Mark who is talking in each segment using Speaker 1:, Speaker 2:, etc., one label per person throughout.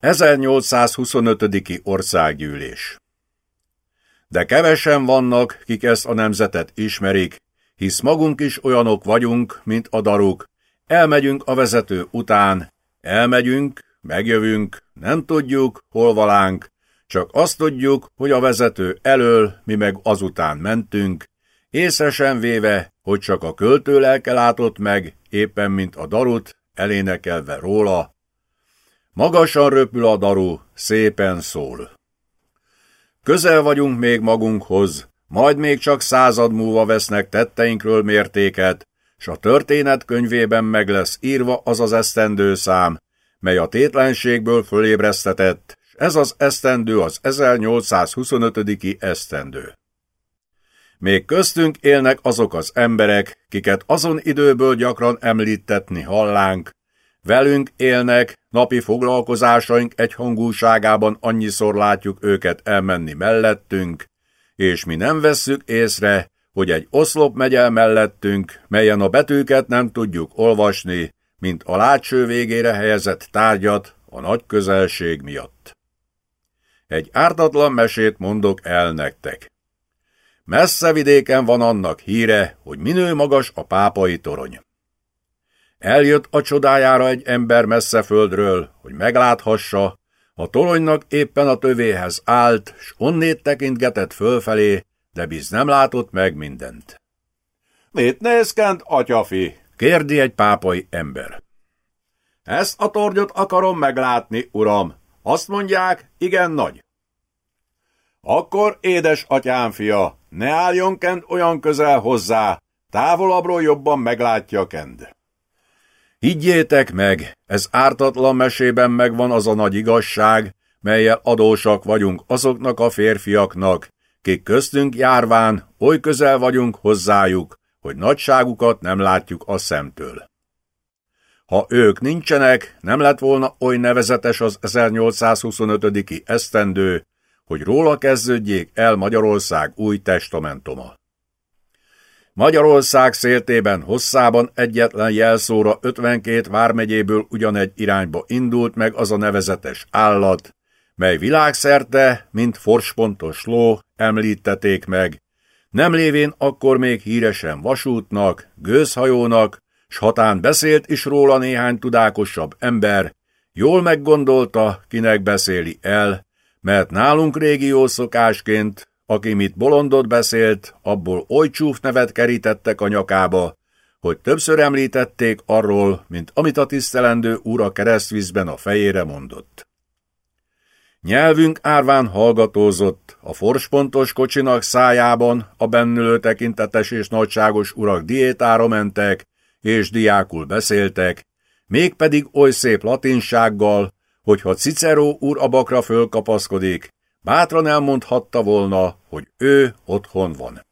Speaker 1: 1825. országgyűlés De kevesen vannak, kik ezt a nemzetet ismerik, hisz magunk is olyanok vagyunk, mint a daruk. Elmegyünk a vezető után, elmegyünk, megjövünk, nem tudjuk, hol valánk, csak azt tudjuk, hogy a vezető elől, mi meg azután mentünk, észre véve, hogy csak a költő lelke látott meg, éppen mint a darut, elénekelve róla. Magasan röpül a daru, szépen szól. Közel vagyunk még magunkhoz, majd még csak század múlva vesznek tetteinkről mértéket, s a történet könyvében meg lesz írva az az esztendő szám, mely a tétlenségből fölébresztetett, s ez az esztendő az 1825. esztendő. Még köztünk élnek azok az emberek, kiket azon időből gyakran említetni hallánk, velünk élnek, napi foglalkozásaink egyhangúságában annyiszor látjuk őket elmenni mellettünk, és mi nem vesszük észre, hogy egy oszlop megy el mellettünk, melyen a betűket nem tudjuk olvasni, mint a látső végére helyezett tárgyat a nagy közelség miatt. Egy ártatlan mesét mondok el nektek. Messze vidéken van annak híre, hogy minő magas a pápai torony. Eljött a csodájára egy ember messze földről, hogy megláthassa, a toronynak éppen a tövéhez állt, s onnét tekintgetett fölfelé, de biz nem látott meg mindent.
Speaker 2: Mit nézkent, atyafi?
Speaker 1: kérdi egy pápai ember.
Speaker 2: Ezt a tornyot akarom meglátni, uram. Azt mondják, igen nagy. Akkor, édes atyám fia, ne álljon Kend olyan közel hozzá, távolabbról jobban meglátja Kend.
Speaker 1: Higgyétek meg, ez ártatlan mesében megvan az a nagy igazság, melyel adósak vagyunk azoknak a férfiaknak, kik köztünk járván, oly közel vagyunk hozzájuk, hogy nagyságukat nem látjuk a szemtől. Ha ők nincsenek, nem lett volna oly nevezetes az 1825. esztendő, hogy róla kezdődjék el Magyarország új testamentoma. Magyarország széltében hosszában egyetlen jelszóra 52 vármegyéből ugyanegy irányba indult meg az a nevezetes állat, mely világszerte, mint forspontos ló, említették meg, nem lévén akkor még híresen vasútnak, gőzhajónak, s hatán beszélt is róla néhány tudákosabb ember, jól meggondolta, kinek beszéli el, mert nálunk régió szokásként, aki mit bolondot beszélt, abból oly csúf nevet kerítettek a nyakába, hogy többször említették arról, mint amit a tisztelendő úr a keresztvízben a fejére mondott. Nyelvünk árván hallgatózott, a forspontos kocsinak szájában a bennülő tekintetes és nagyságos urak diétára mentek, és diákul beszéltek, mégpedig oly szép latinsággal, hogyha Cicero úr a bakra fölkapaszkodik, bátran elmondhatta volna, hogy ő otthon van.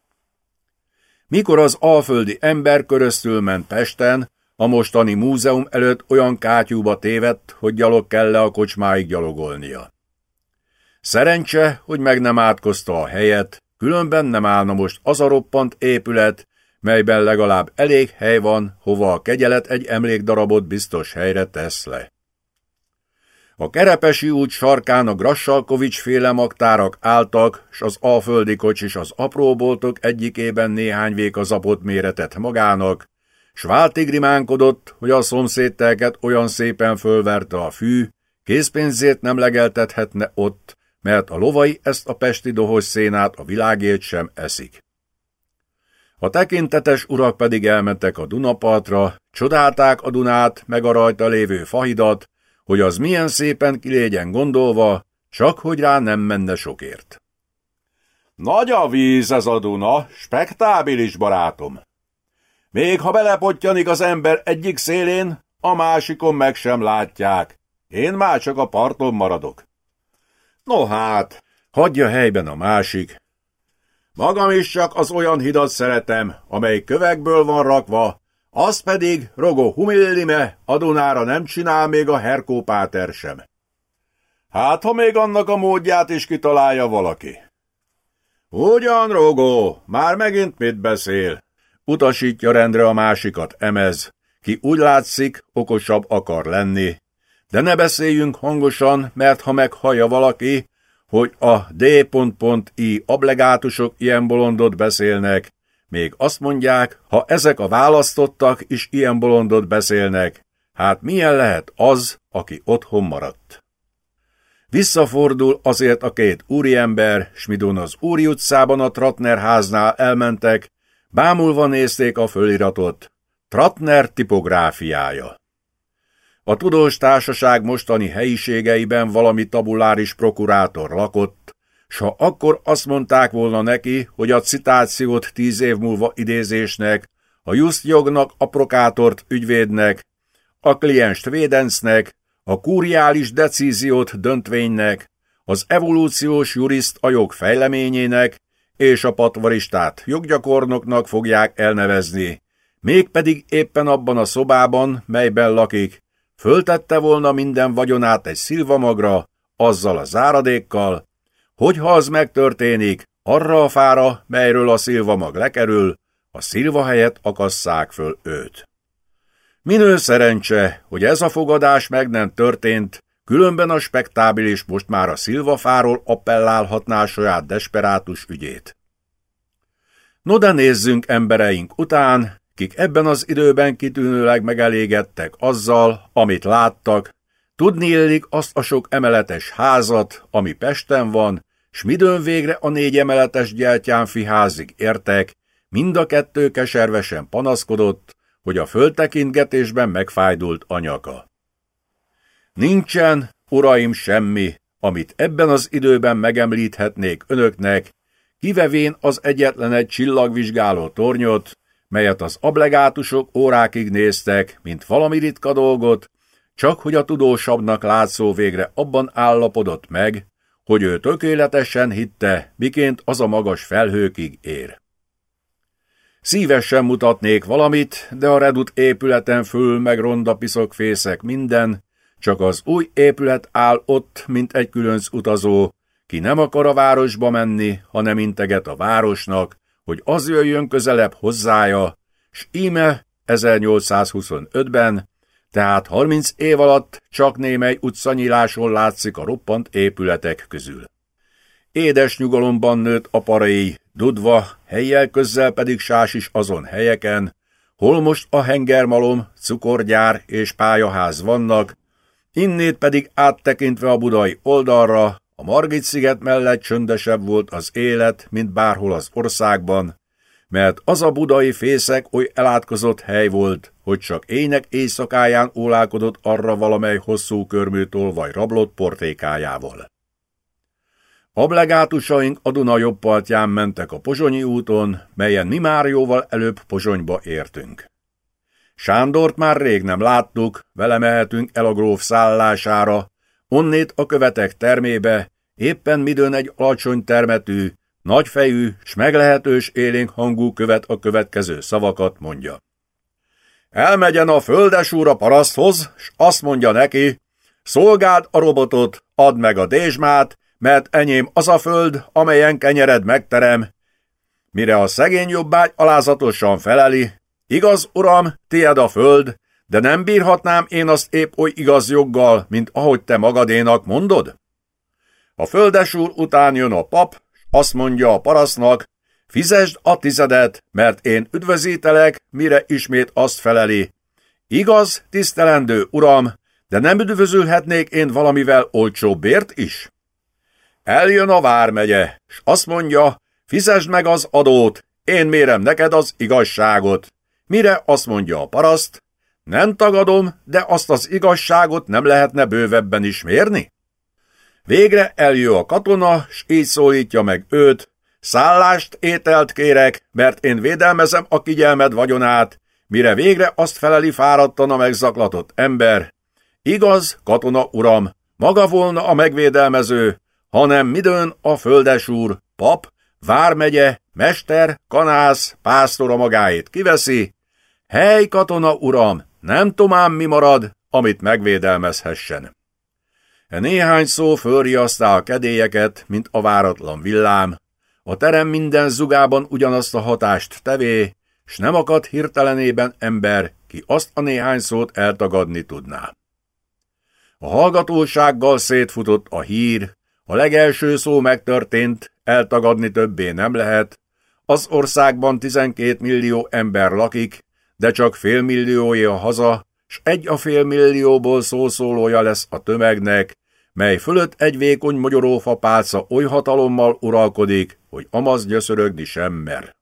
Speaker 1: Mikor az alföldi ember köröztül ment Pesten, a mostani múzeum előtt olyan kátyúba tévedt, hogy gyalog kell le a kocsmáig gyalogolnia. Szerencse, hogy meg nem átkozta a helyet, különben nem állna most az a roppant épület, melyben legalább elég hely van, hova a kegyelet egy emlékdarabot biztos helyre tesz le. A Kerepesi út sarkán a Grassalkovics féle magtárak álltak, s az alföldi kocsis az apróboltok egyikében néhány vékazapot méretett magának, s váltigrimánkodott, hogy a szomszédtelket olyan szépen fölverte a fű, készpénzét nem legeltethetne ott, mert a lovai ezt a pesti dohos szénát a világért sem eszik. A tekintetes urak pedig elmentek a Dunapartra, csodálták a Dunát, meg a rajta lévő fahidat, hogy az milyen szépen kilégyen gondolva, csak hogy rá nem menne sokért.
Speaker 2: Nagy a víz ez a Duna, spektábilis barátom. Még ha belepottyanik az ember egyik szélén, a másikon meg sem látják. Én már csak a parton maradok.
Speaker 1: No hát, hagyja helyben a másik.
Speaker 2: Magam is csak az olyan hidat szeretem, amely kövekből van rakva, az pedig, Rogó Humillime, adunára nem csinál még a Herkó sem. Hát, ha még annak a módját is kitalálja valaki. Ugyan, Rogó, már megint mit beszél? Utasítja rendre a másikat emez, ki úgy látszik, okosabb akar lenni,
Speaker 1: De ne beszéljünk hangosan, mert ha meghallja valaki, hogy a D.I ablegátusok ilyen bolondot beszélnek, még azt mondják, ha ezek a választottak is ilyen bolondot beszélnek, hát milyen lehet az, aki otthon maradt? Visszafordul azért a két úriember, s midon az úri utcában a Tratner háznál elmentek, bámulva nézték a föliratot. Tratner tipográfiája. A tudós társaság mostani helyiségeiben valami tabuláris prokurátor lakott, s ha akkor azt mondták volna neki, hogy a citációt tíz év múlva idézésnek, a just jognak a prokátort ügyvédnek, a klienst védencnek, a kuriális decíziót döntvénynek, az evolúciós juriszt a jog fejleményének, és a patvaristát joggyakornoknak fogják elnevezni, mégpedig éppen abban a szobában, melyben lakik, föltette volna minden vagyonát egy szilvamagra, azzal a záradékkal, hogy ha az megtörténik, arra a fára, melyről a szilvamag lekerül, a szilva helyett akasszák föl őt. Minő szerencse, hogy ez a fogadás meg nem történt, különben a spektábilis most már a szilvafáról appellálhatná saját desperátus ügyét. No de nézzünk embereink után, kik ebben az időben kitűnőleg megelégedtek azzal, amit láttak, tudni illik azt a sok emeletes házat, ami Pesten van, s midőn végre a négy emeletes gyertyánfi házig értek, mind a kettő keservesen panaszkodott, hogy a föltekintgetésben megfájdult anyaka. Nincsen, uraim, semmi, amit ebben az időben megemlíthetnék önöknek, kivevén az egyetlen egy csillagvizsgáló tornyot, melyet az ablegátusok órákig néztek, mint valami ritka dolgot, csak hogy a tudósabbnak látszó végre abban állapodott meg, hogy ő tökéletesen hitte, miként az a magas felhőkig ér. Szívesen mutatnék valamit, de a redut épületen fül meg ronda piszokfészek minden, csak az új épület áll ott, mint egy különc utazó, ki nem akar a városba menni, hanem integet a városnak, hogy az jöjjön közelebb hozzája, s íme 1825-ben, tehát 30 év alatt csak némely utcanyíláson látszik a roppant épületek közül. Édes nyugalomban nőtt a parai, dudva, helyjel közzel pedig sás is azon helyeken, hol most a hengermalom, cukorgyár és pályaház vannak, innét pedig áttekintve a budai oldalra, a Margit-sziget mellett csöndesebb volt az élet, mint bárhol az országban, mert az a budai fészek oly elátkozott hely volt, hogy csak ének éjszakáján ólálkodott arra valamely hosszú körmű tolvaj rablott portékájával. Ablegátusaink a Duna jobb partján mentek a Pozsonyi úton, melyen mi már jóval előbb Pozsonyba értünk. Sándort már rég nem láttuk, vele mehetünk el a gróf szállására, onnét a követek termébe, éppen midőn egy alacsony termetű, nagyfejű, s meglehetős élénk hangú követ a következő szavakat mondja. Elmegyen a földesúr a paraszthoz, s azt mondja neki, szolgáld a robotot, add meg a dézsmát, mert enyém az a föld, amelyen kenyered megterem. Mire a szegény jobbágy alázatosan feleli, igaz, uram, tied a föld, de nem bírhatnám én azt épp oly igaz joggal, mint ahogy te magadénak mondod? A földesúr után jön a pap, azt mondja a parasznak, fizesd a tizedet, mert én üdvözítelek, mire ismét azt feleli. Igaz, tisztelendő uram, de nem üdvözülhetnék én valamivel olcsóbbért is? Eljön a vármegye, s azt mondja, fizesd meg az adót, én mérem neked az igazságot. Mire azt mondja a paraszt, nem tagadom, de azt az igazságot nem lehetne bővebben is mérni? Végre eljö a katona, s így szólítja meg őt, szállást, ételt kérek, mert én védelmezem a kigyelmed vagyonát, mire végre azt feleli fáradtan a megzaklatott ember. Igaz, katona uram, maga volna a megvédelmező, hanem midőn a földesúr, pap, vármegye, mester, kanász, pásztora magáét kiveszi. Hely, katona uram, nem tomám mi marad, amit megvédelmezhessen. E néhány szó fölriasztá a kedélyeket, mint a váratlan villám. A terem minden zugában ugyanazt a hatást tevé, s nem akad hirtelenében ember, ki azt a néhány szót eltagadni tudná. A hallgatósággal szétfutott a hír, a legelső szó megtörtént, eltagadni többé nem lehet. Az országban 12 millió ember lakik, de csak félmilliója haza, s egy a félmillióból szószólója lesz a tömegnek, mely fölött egy vékony magyarófa pálca oly hatalommal uralkodik, hogy amaz gyöszörögni sem mer.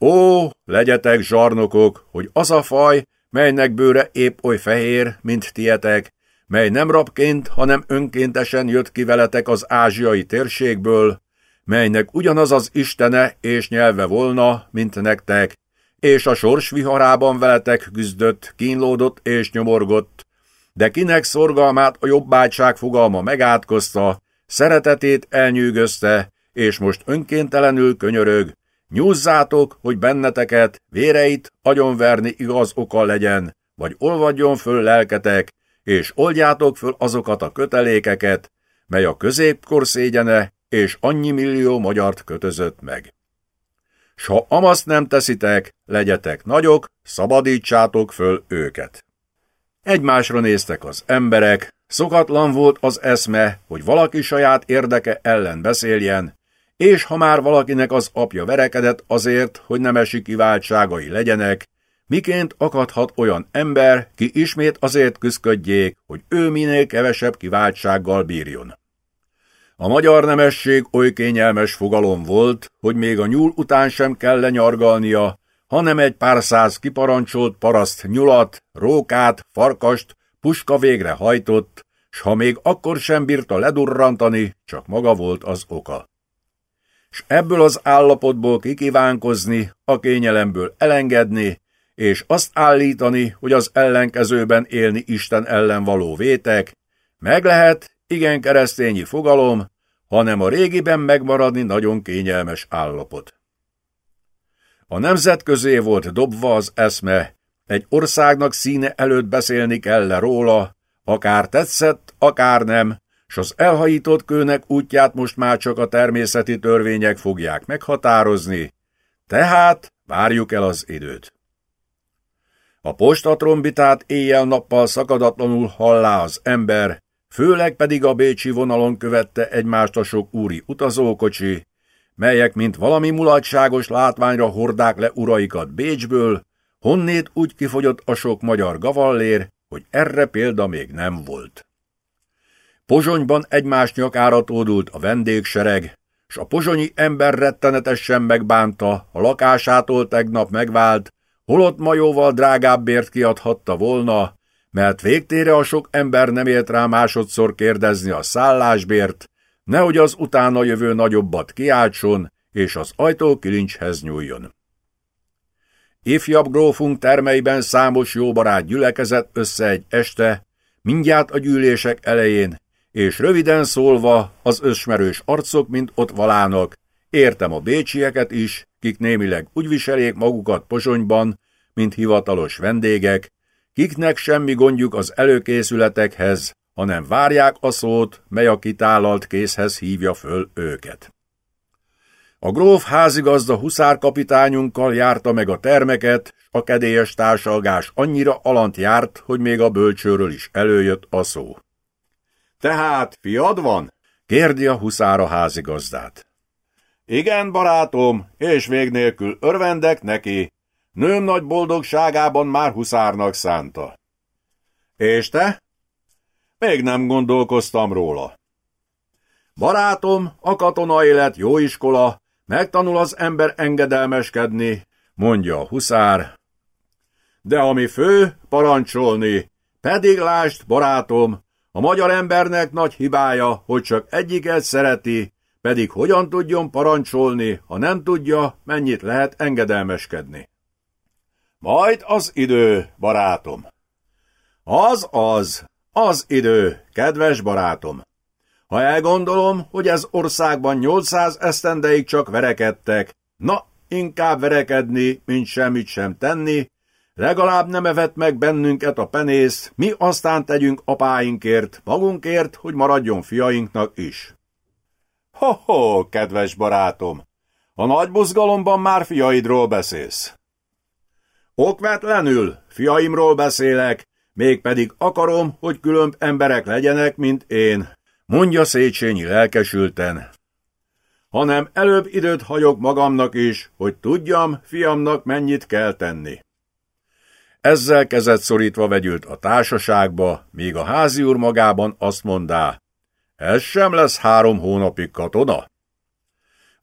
Speaker 1: Ó, legyetek zsarnokok, hogy az a faj, melynek bőre épp oly fehér, mint tietek, mely nem rabként, hanem önkéntesen jött ki veletek az ázsiai térségből, melynek ugyanaz az istene és nyelve volna, mint nektek, és a sors viharában veletek küzdött, kínlódott és nyomorgott, de kinek szorgalmát a jobbátság fogalma megátkozta, szeretetét elnyűgözte, és most önkéntelenül könyörög, nyúzzátok, hogy benneteket, véreit agyonverni igaz oka legyen, vagy olvadjon föl lelketek, és oldjátok föl azokat a kötelékeket, mely a középkor szégyene és annyi millió magyart kötözött meg. S ha amaszt nem teszitek, legyetek nagyok, szabadítsátok föl őket. Egymásra néztek az emberek, szokatlan volt az eszme, hogy valaki saját érdeke ellen beszéljen, és ha már valakinek az apja verekedett azért, hogy nemesi kiváltságai legyenek, miként akadhat olyan ember, ki ismét azért küzdködjék, hogy ő minél kevesebb kiváltsággal bírjon. A magyar nemesség oly kényelmes fogalom volt, hogy még a nyúl után sem kell lenyargalnia, hanem egy pár száz kiparancsolt paraszt nyulat, rókát, farkast, puska végre hajtott, s ha még akkor sem bírta ledurrantani, csak maga volt az oka. S ebből az állapotból kikívánkozni, a kényelemből elengedni, és azt állítani, hogy az ellenkezőben élni Isten ellen való vétek, meg lehet, igen keresztényi fogalom, hanem a régiben megmaradni nagyon kényelmes állapot. A nemzetközé volt dobva az eszme, egy országnak színe előtt beszélni kell róla, akár tetszett, akár nem, s az elhajított kőnek útját most már csak a természeti törvények fogják meghatározni, tehát várjuk el az időt. A postatrombitát éjjel-nappal szakadatlanul hallá az ember, főleg pedig a bécsi vonalon követte egymást a sok úri utazókocsi, melyek mint valami mulatságos látványra hordák le uraikat Bécsből, honnét úgy kifogyott a sok magyar gavallér, hogy erre példa még nem volt. Pozsonyban egymás nyakára tódult a vendégsereg, s a pozsonyi ember rettenetesen megbánta, a lakásától tegnap megvált, holott majóval drágábbért kiadhatta volna, mert végtére a sok ember nem élt rá másodszor kérdezni a szállásbért, nehogy az utána jövő nagyobbat kiáltson, és az ajtó kilincshez nyúljon. Ifjabb grófunk termeiben számos jó barát gyülekezett össze egy este, mindjárt a gyűlések elején, és röviden szólva az ösmerős arcok mind ott valának, értem a bécsieket is, kik némileg úgy viselék magukat Pozsonyban, mint hivatalos vendégek, kiknek semmi gondjuk az előkészületekhez, hanem várják a szót, mely a kitálalt készhez hívja föl őket. A gróf házigazda huszárkapitányunkkal járta meg a termeket, a kedélyes társalgás annyira alant járt, hogy még a bölcsőről is előjött a szó.
Speaker 2: Tehát fiad van?
Speaker 1: kérdi a huszára házigazdát.
Speaker 2: Igen, barátom, és vég nélkül örvendek neki. Nőm nagy boldogságában már huszárnak szánta. És te? Még nem gondolkoztam róla. Barátom, a katona élet jó iskola, megtanul az ember engedelmeskedni, mondja a huszár. De ami fő, parancsolni, pedig lást, barátom, a magyar embernek nagy hibája, hogy csak egyiket szereti, pedig hogyan tudjon parancsolni, ha nem tudja, mennyit lehet engedelmeskedni. Majd az idő, barátom. Az az, az idő, kedves barátom. Ha elgondolom, hogy ez országban 800 esztendeig csak verekedtek, na, inkább verekedni, mint semmit sem tenni, legalább nem evett meg bennünket a penész, mi aztán tegyünk apáinkért, magunkért, hogy maradjon fiainknak is. Ho-ho, kedves barátom, a nagy buzgalomban már fiaidról beszélsz. Okvetlenül, fiaimról beszélek, Mégpedig akarom, hogy különb emberek legyenek, mint én, mondja Széchenyi lelkesülten. Hanem előbb időt hagyok magamnak is, hogy tudjam, fiamnak mennyit kell tenni. Ezzel kezet szorítva vegyült a társaságba, míg a házi úr magában azt mondá, ez sem lesz három hónapig katona.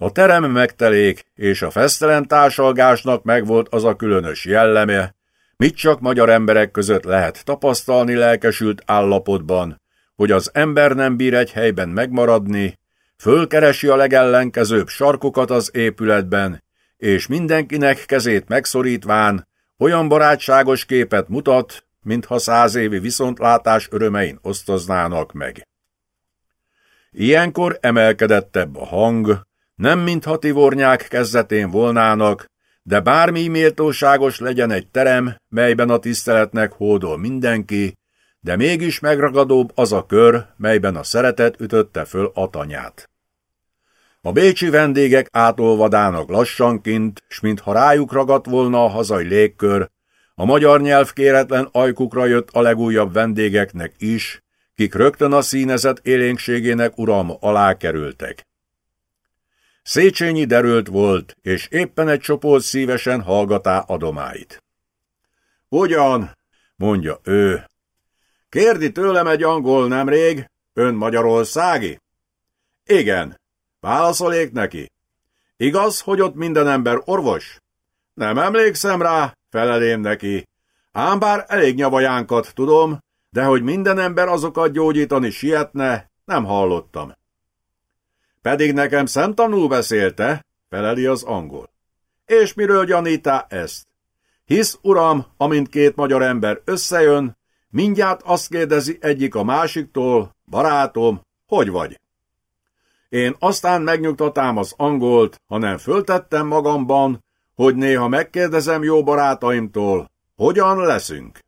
Speaker 2: A terem megtelék, és a fesztelen társalgásnak megvolt az a különös jelleme, mit csak magyar emberek között lehet tapasztalni lelkesült állapotban, hogy az ember nem bír egy helyben megmaradni, fölkeresi a legellenkezőbb sarkokat az épületben, és mindenkinek kezét megszorítván olyan barátságos képet mutat, mintha száz évi viszontlátás örömein osztoznának meg. Ilyenkor emelkedettebb a hang, nem mintha tivornyák kezdetén volnának, de bármi méltóságos legyen egy terem, melyben a tiszteletnek hódol mindenki, de mégis megragadóbb az a kör, melyben a szeretet ütötte föl a tanyát. A bécsi vendégek átolvadának lassankint, s mintha rájuk ragadt volna a hazai légkör, a magyar nyelv kéretlen ajkukra jött a legújabb vendégeknek is, kik rögtön a színezet élénkségének uralma alá kerültek. Széchenyi derült volt, és éppen egy csoport szívesen hallgatá adomáit. Ugyan, mondja ő. Kérdi tőlem egy angol nemrég, ön Magyarországi? Igen, válaszolék neki. Igaz, hogy ott minden ember orvos? Nem emlékszem rá, felelém neki. Ám bár elég nyavajánkat tudom, de hogy minden ember azokat gyógyítani sietne, nem hallottam. Pedig nekem szemtanul beszélte, feleli az angol. És miről gyanítá ezt? Hisz, uram, amint két magyar ember összejön, mindjárt azt kérdezi egyik a másiktól, barátom, hogy vagy? Én aztán megnyugtatám az angolt, hanem föltettem magamban, hogy néha megkérdezem jó barátaimtól, hogyan leszünk.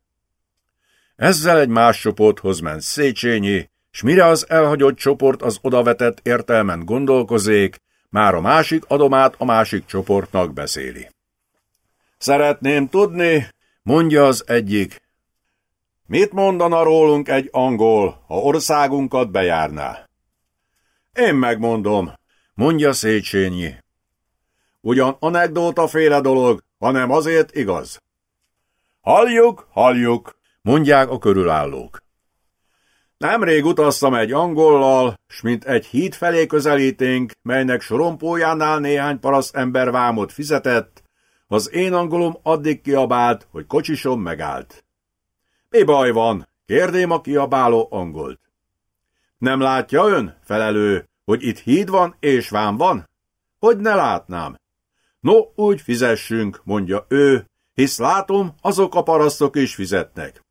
Speaker 2: Ezzel egy más csoporthoz ment Széchenyi, s mire az elhagyott csoport az odavetett értelmen gondolkozék, már a másik adomát a másik csoportnak beszéli. Szeretném tudni, mondja az egyik, mit mondana rólunk egy angol, ha országunkat bejárná? Én megmondom, mondja Széchenyi. Ugyan anekdóta féle dolog, hanem azért igaz. Halljuk, halljuk, mondják a körülállók. Nemrég utaztam egy angollal, s mint egy híd felé közelíténk, melynek sorompójánál néhány paraszt ember vámot fizetett, az én angolom addig kiabált, hogy kocsisom megállt. Mi baj van? Kérdém a kiabáló angolt. Nem látja ön, felelő, hogy itt híd van és vám van? Hogy ne látnám? No, úgy fizessünk, mondja ő, hisz látom, azok a parasztok is fizetnek.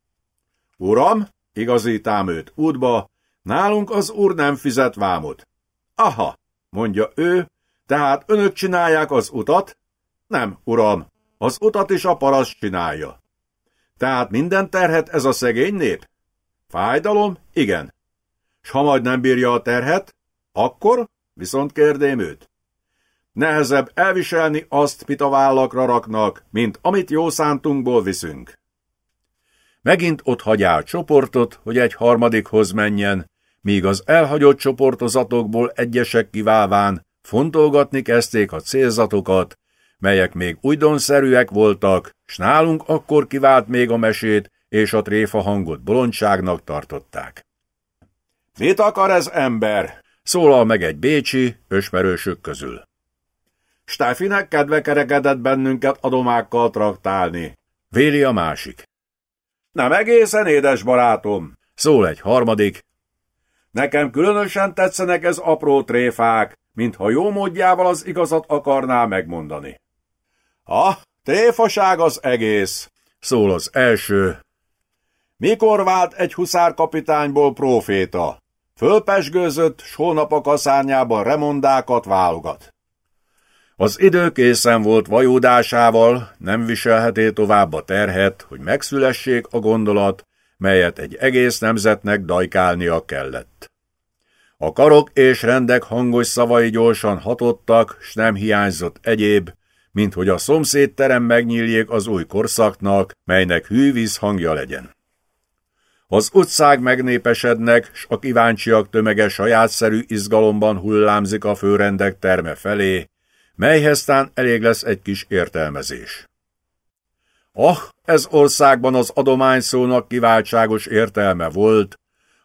Speaker 2: Uram, igazítám őt útba, nálunk az úr nem fizet vámot. Aha, mondja ő, tehát önök csinálják az utat? Nem, uram, az utat is a paraszt csinálja. Tehát minden terhet ez a szegény nép? Fájdalom? Igen. S ha majd nem bírja a terhet, akkor viszont kérdém őt. Nehezebb elviselni azt, mit a vállakra raknak, mint amit jó szántunkból viszünk. Megint ott hagyá a csoportot, hogy egy harmadikhoz menjen, míg az elhagyott csoportozatokból egyesek kiválván fontolgatni kezdték a célzatokat, melyek még újdonszerűek voltak, s nálunk akkor kivált még a mesét, és a tréfa hangot bolondságnak tartották. Mit akar ez ember? szólal meg egy bécsi, ösmerősök közül. Steffinek kedve kerekedett bennünket adomákkal traktálni, véli a másik. Nem egészen, édes barátom, szól egy harmadik. Nekem különösen tetszenek ez apró tréfák, mintha jó módjával az igazat akarná megmondani. Ha, tréfaság az egész, szól az első. Mikor vált egy huszárkapitányból proféta? Fölpesgőzött, s hónap a kaszárnyában remondákat válogat. Az idő készen volt vajúdásával, nem viselheté tovább a terhet, hogy megszülessék a gondolat, melyet egy egész nemzetnek dajkálnia kellett. A karok és rendek hangos szavai gyorsan hatottak, s nem hiányzott egyéb, mint hogy a szomszéd terem megnyíljék az új korszaknak, melynek hűvíz hangja legyen.
Speaker 1: Az utcák megnépesednek, s a kíváncsiak tömege sajátszerű izgalomban hullámzik a főrendek terme felé, melyhez tán elég lesz egy kis értelmezés. Ah, ez országban az adományszónak kiváltságos értelme volt,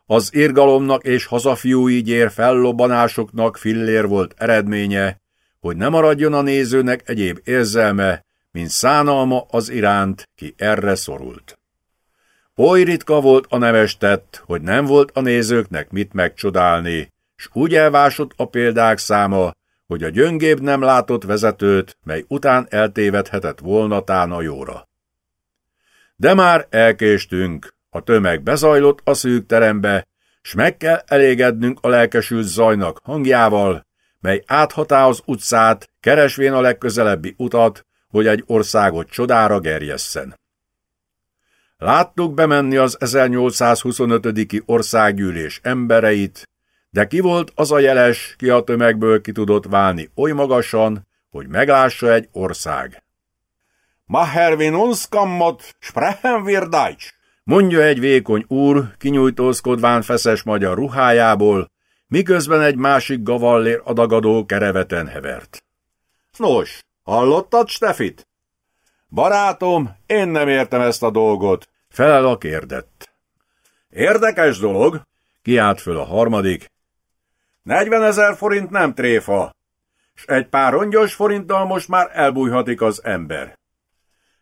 Speaker 1: az irgalomnak és hazafiúi gyér fellobbanásoknak fillér volt eredménye, hogy ne maradjon a nézőnek egyéb érzelme, mint szánalma az iránt, ki erre szorult. Oly ritka volt a nevestett, hogy nem volt a nézőknek mit megcsodálni, s úgy elvásott a példák száma, hogy a gyöngébb nem látott vezetőt, mely után eltévedhetett volna tán a jóra. De már elkéstünk, a tömeg bezajlott a szűk terembe, s meg kell elégednünk a lelkesült zajnak hangjával, mely áthatá az utcát, keresvén a legközelebbi utat, hogy egy országot csodára gerjesszen. Láttuk bemenni az 1825. országgyűlés embereit, de ki volt az a jeles, ki a tömegből ki tudott válni oly magasan, hogy meglássa egy ország.
Speaker 2: Mahervin uns kammot, sprechen wir Deutsch,
Speaker 1: mondja egy vékony úr, kinyújtózkodván feszes magyar ruhájából, miközben egy másik gavallér adagadó kereveten hevert.
Speaker 2: Nos, hallottad Stefit? Barátom, én nem értem ezt a dolgot,
Speaker 1: felel a kérdett.
Speaker 2: Érdekes dolog,
Speaker 1: kiált föl a harmadik.
Speaker 2: 40 ezer forint nem tréfa, s egy pár rongyos forinttal most már elbújhatik az ember.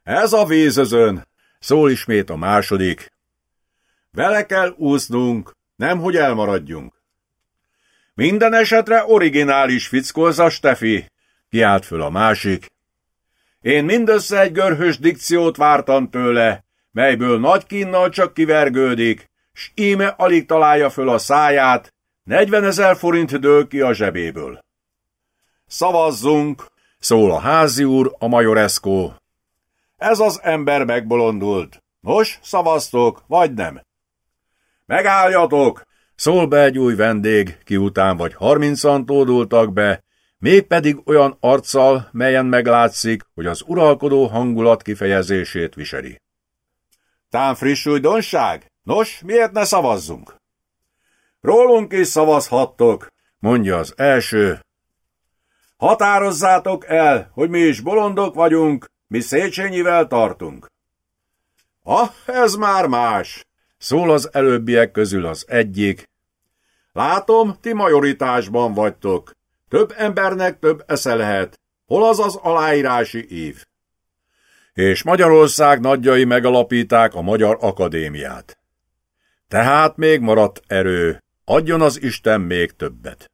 Speaker 2: Ez a vízözön,
Speaker 1: szól ismét a második.
Speaker 2: Vele kell úsznunk, nem hogy elmaradjunk. Minden esetre originális fickó az a Stefi,
Speaker 1: kiált föl a másik.
Speaker 2: Én mindössze egy görhös dikciót vártam tőle, melyből nagy kínnal csak kivergődik, s íme alig találja föl a száját, 40 ezer forint dől ki a zsebéből. Szavazzunk,
Speaker 1: szól a házi úr, a majoreszkó.
Speaker 2: Ez az ember megbolondult. Nos, szavaztok, vagy nem? Megálljatok!
Speaker 1: Szól be egy új vendég, ki után vagy harmincan tódultak be, mégpedig olyan arccal, melyen meglátszik, hogy az uralkodó hangulat kifejezését viseli.
Speaker 2: Tán friss újdonság? Nos, miért ne szavazzunk? Rólunk is szavazhattok,
Speaker 1: mondja az első.
Speaker 2: Határozzátok el, hogy mi is bolondok vagyunk, mi Széchenyivel tartunk. Ah, ez már más,
Speaker 1: szól az előbbiek közül az egyik.
Speaker 2: Látom, ti majoritásban vagytok. Több embernek több esze lehet. Hol az az aláírási ív?
Speaker 1: És Magyarország nagyjai megalapíták a Magyar Akadémiát. Tehát még maradt erő, adjon az Isten még többet.